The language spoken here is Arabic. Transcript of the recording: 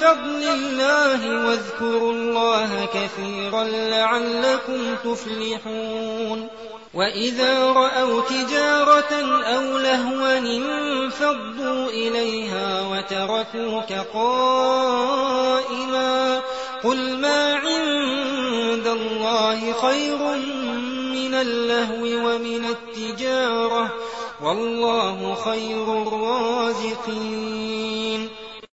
فضل الله واذكروا الله كثيرا لعلكم تفلحون وإذا رأوا تجارة أو لهوا انفضوا إليها وتركوك قائما قل ما عند الله خير من اللهو ومن التجارة والله خير الرازقين